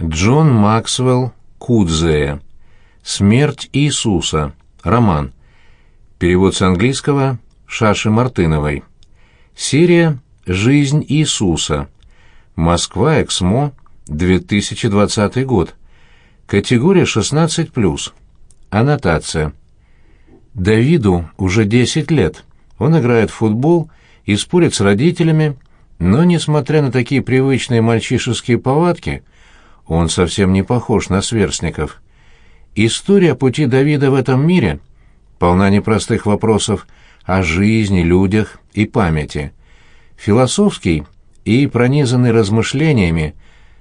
Джон Максвелл Кудзея. Смерть Иисуса. Роман. Перевод с английского Шаши Мартыновой. Серия «Жизнь Иисуса». Москва, Эксмо, 2020 год. Категория 16+. Аннотация. Давиду уже 10 лет. Он играет в футбол и спорит с родителями, но, несмотря на такие привычные мальчишеские повадки, он совсем не похож на сверстников. История пути Давида в этом мире полна непростых вопросов о жизни, людях и памяти. Философский и пронизанный размышлениями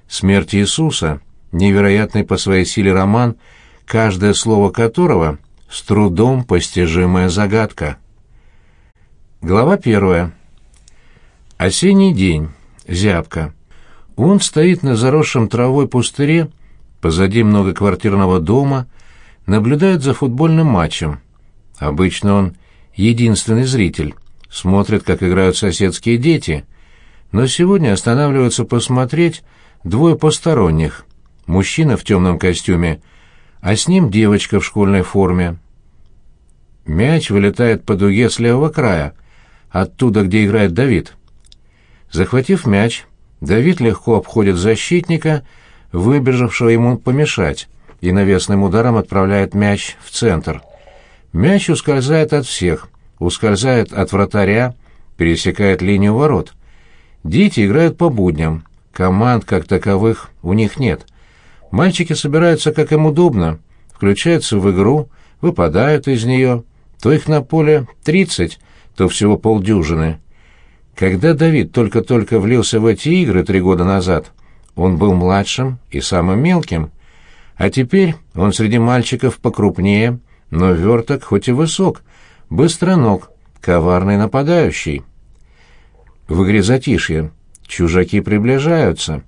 смерть Иисуса, невероятный по своей силе роман, каждое слово которого с трудом постижимая загадка. Глава первая. Осенний день. Зябко. Он стоит на заросшем травой пустыре, позади многоквартирного дома, наблюдает за футбольным матчем. Обычно он единственный зритель, смотрит, как играют соседские дети, но сегодня останавливаются посмотреть двое посторонних. Мужчина в темном костюме, а с ним девочка в школьной форме. Мяч вылетает по дуге с левого края, оттуда, где играет Давид. Захватив мяч, Давид легко обходит защитника, выбежавшего ему помешать, и навесным ударом отправляет мяч в центр. Мяч ускользает от всех, ускользает от вратаря, пересекает линию ворот. Дети играют по будням, команд как таковых у них нет. Мальчики собираются как им удобно, включаются в игру, выпадают из нее, то их на поле тридцать, то всего полдюжины. Когда Давид только-только влился в эти игры три года назад, он был младшим и самым мелким, а теперь он среди мальчиков покрупнее, но верток хоть и высок, быстроног, коварный нападающий. В игре затишье. Чужаки приближаются.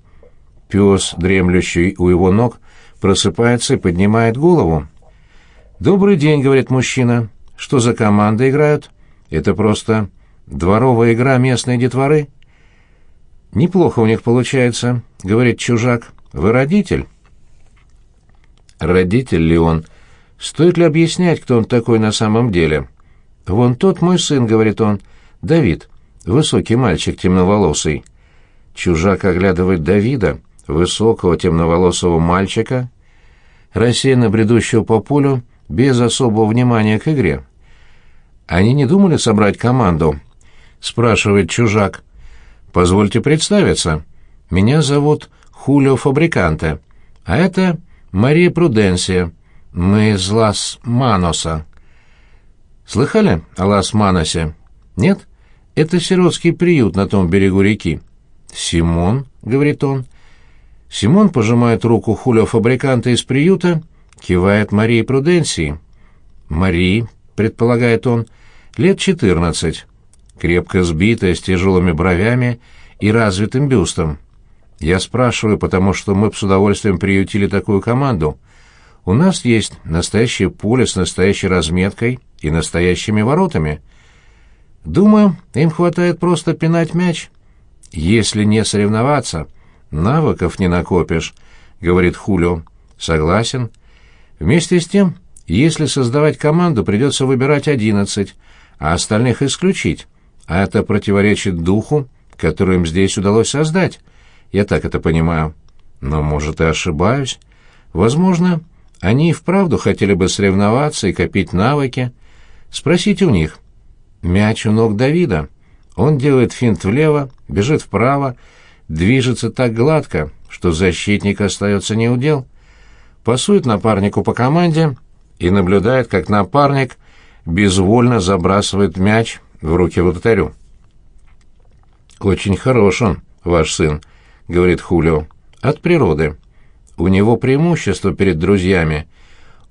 Пес, дремлющий у его ног, просыпается и поднимает голову. «Добрый день», — говорит мужчина. «Что за команда играют?» «Это просто Дворовая игра местной детворы? Неплохо у них получается, говорит чужак. Вы родитель? Родитель ли он? Стоит ли объяснять, кто он такой на самом деле? Вон тот мой сын, говорит он. Давид, высокий мальчик темноволосый. Чужак оглядывает Давида, высокого темноволосого мальчика, рассеянно бредущего по полю, без особого внимания к игре. Они не думали собрать команду, — спрашивает чужак. «Позвольте представиться. Меня зовут Хулио Фабриканте, а это Мария Пруденсия. Мы из Лас-Маноса». «Слыхали о Лас-Маносе?» «Нет? Это сиротский приют на том берегу реки». «Симон», — говорит он. Симон пожимает руку Хулио Фабриканта из приюта, кивает Марии Пруденсии. «Марии», — предполагает он, — «лет четырнадцать» крепко сбитая, с тяжелыми бровями и развитым бюстом. Я спрашиваю, потому что мы с удовольствием приютили такую команду. У нас есть настоящее поле с настоящей разметкой и настоящими воротами. Думаю, им хватает просто пинать мяч. Если не соревноваться, навыков не накопишь, говорит Хулио. Согласен. Вместе с тем, если создавать команду, придется выбирать одиннадцать, а остальных исключить. А это противоречит духу, который им здесь удалось создать. Я так это понимаю. Но, может, и ошибаюсь. Возможно, они и вправду хотели бы соревноваться и копить навыки. Спросите у них. Мяч у ног Давида. Он делает финт влево, бежит вправо, движется так гладко, что защитник остается неудел. Пасует напарнику по команде и наблюдает, как напарник безвольно забрасывает мяч в руки вратарю. «Очень хорош он, ваш сын», — говорит Хулио. «От природы. У него преимущество перед друзьями.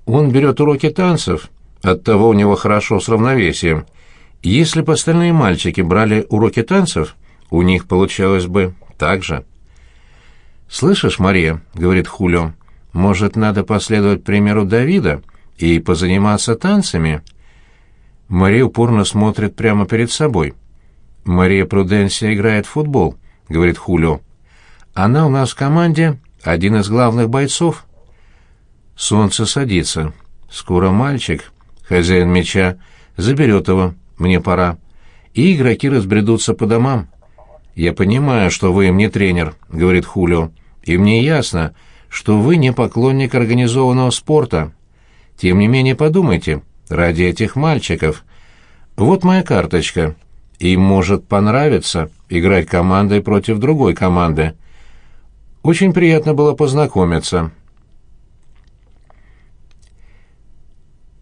Он берет уроки танцев, оттого у него хорошо с равновесием. Если бы остальные мальчики брали уроки танцев, у них получалось бы так же». «Слышишь, Мария», — говорит Хулио, — «может, надо последовать примеру Давида и позаниматься танцами?» Мария упорно смотрит прямо перед собой. «Мария Пруденсия играет в футбол», — говорит Хулио. «Она у нас в команде один из главных бойцов. Солнце садится. Скоро мальчик, хозяин меча, заберет его. Мне пора. И игроки разбредутся по домам. «Я понимаю, что вы им не тренер», — говорит Хулио. «И мне ясно, что вы не поклонник организованного спорта. Тем не менее подумайте, ради этих мальчиков. Вот моя карточка. Им может понравиться играть командой против другой команды. Очень приятно было познакомиться».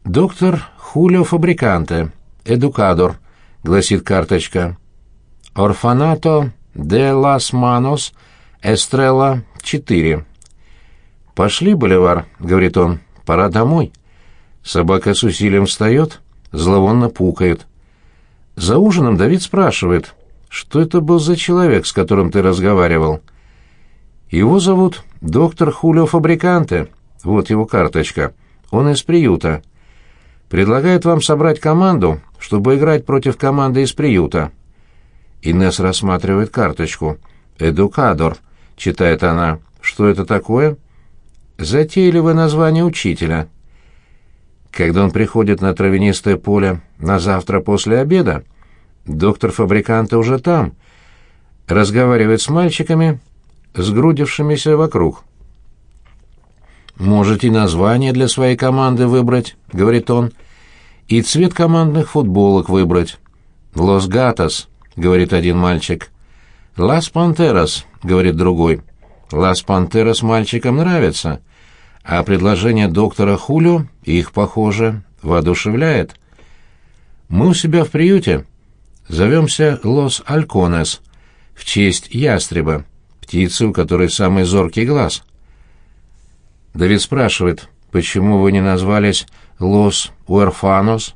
«Доктор Хулио Фабриканте, эдукадор», — гласит карточка. «Орфанато де лас Манос, Эстрелла, 4». «Пошли, Боливар», — говорит он, — «пора домой». Собака с усилием встает, зловонно пукает. За ужином Давид спрашивает, что это был за человек, с которым ты разговаривал. Его зовут доктор Хулио Фабриканте, вот его карточка, он из приюта предлагает вам собрать команду, чтобы играть против команды из приюта». Инесс рассматривает карточку. «Эдукадор», — читает она. «Что это такое?» «Затейливое название учителя». Когда он приходит на травянистое поле на завтра после обеда, доктор фабриканта уже там, разговаривает с мальчиками, сгрудившимися вокруг. «Можете название для своей команды выбрать», — говорит он, — «и цвет командных футболок выбрать». «Лос Гатос», — говорит один мальчик. «Лас Пантерас», — говорит другой. «Лас Пантерас мальчикам нравится, а предложение доктора Хулю их, похоже, воодушевляет. Мы у себя в приюте зовемся Лос Альконес в честь ястреба, птицы, у которой самый зоркий глаз». Давид спрашивает, почему вы не назвались Лос Уэрфанос?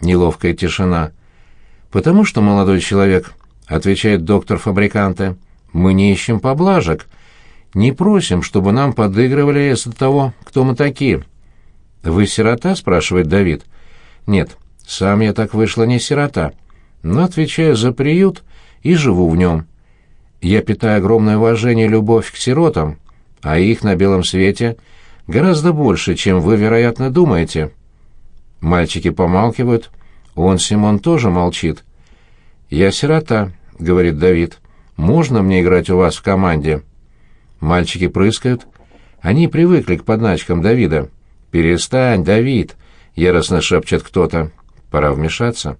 Неловкая тишина. Потому что, молодой человек, отвечает доктор Фабриканте, мы не ищем поблажек, не просим, чтобы нам подыгрывали из-за того, кто мы такие. Вы сирота, спрашивает Давид. Нет, сам я так вышла не сирота, но отвечаю за приют и живу в нем. Я питаю огромное уважение и любовь к сиротам, а их на белом свете — Гораздо больше, чем вы, вероятно, думаете. Мальчики помалкивают. Он, Симон, тоже молчит. «Я сирота», — говорит Давид. «Можно мне играть у вас в команде?» Мальчики прыскают. Они привыкли к подначкам Давида. «Перестань, Давид!» — яростно шепчет кто-то. «Пора вмешаться».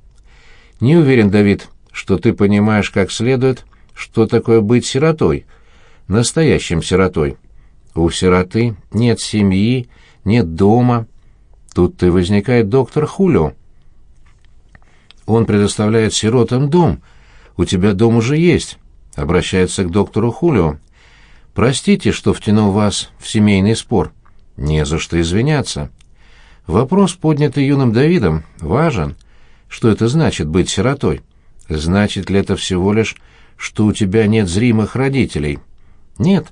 «Не уверен, Давид, что ты понимаешь как следует, что такое быть сиротой, настоящим сиротой». У сироты нет семьи, нет дома. Тут-то и возникает доктор Хулио. Он предоставляет сиротам дом. У тебя дом уже есть. Обращается к доктору Хулио. Простите, что втянул вас в семейный спор. Не за что извиняться. Вопрос, поднятый юным Давидом, важен. Что это значит быть сиротой? Значит ли это всего лишь, что у тебя нет зримых родителей? Нет.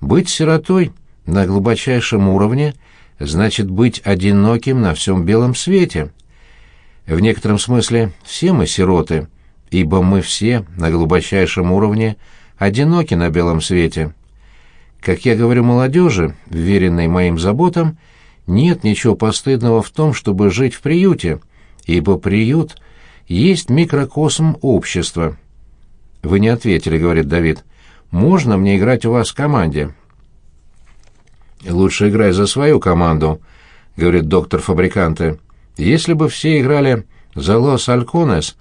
Быть сиротой на глубочайшем уровне значит быть одиноким на всем белом свете. В некотором смысле все мы сироты, ибо мы все на глубочайшем уровне одиноки на белом свете. Как я говорю молодежи, веренной моим заботам, нет ничего постыдного в том, чтобы жить в приюте, ибо приют есть микрокосм общества. «Вы не ответили», — говорит Давид. Можно мне играть у вас в команде?» «Лучше играй за свою команду», — говорит доктор Фабриканте. «Если бы все играли за Лос Альконес,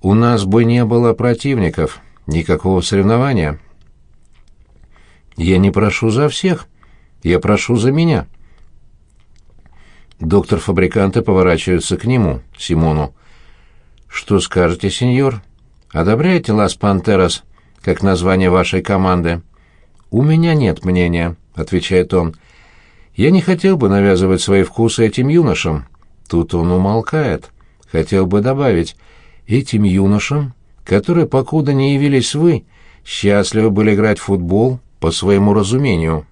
у нас бы не было противников, никакого соревнования». «Я не прошу за всех, я прошу за меня». Доктор Фабриканте поворачивается к нему, Симону. «Что скажете, сеньор? Одобряете Лас Пантерас как название вашей команды?» «У меня нет мнения», — отвечает он. «Я не хотел бы навязывать свои вкусы этим юношам». Тут он умолкает. Хотел бы добавить «этим юношам, которые, покуда не явились вы, счастливы были играть в футбол по своему разумению».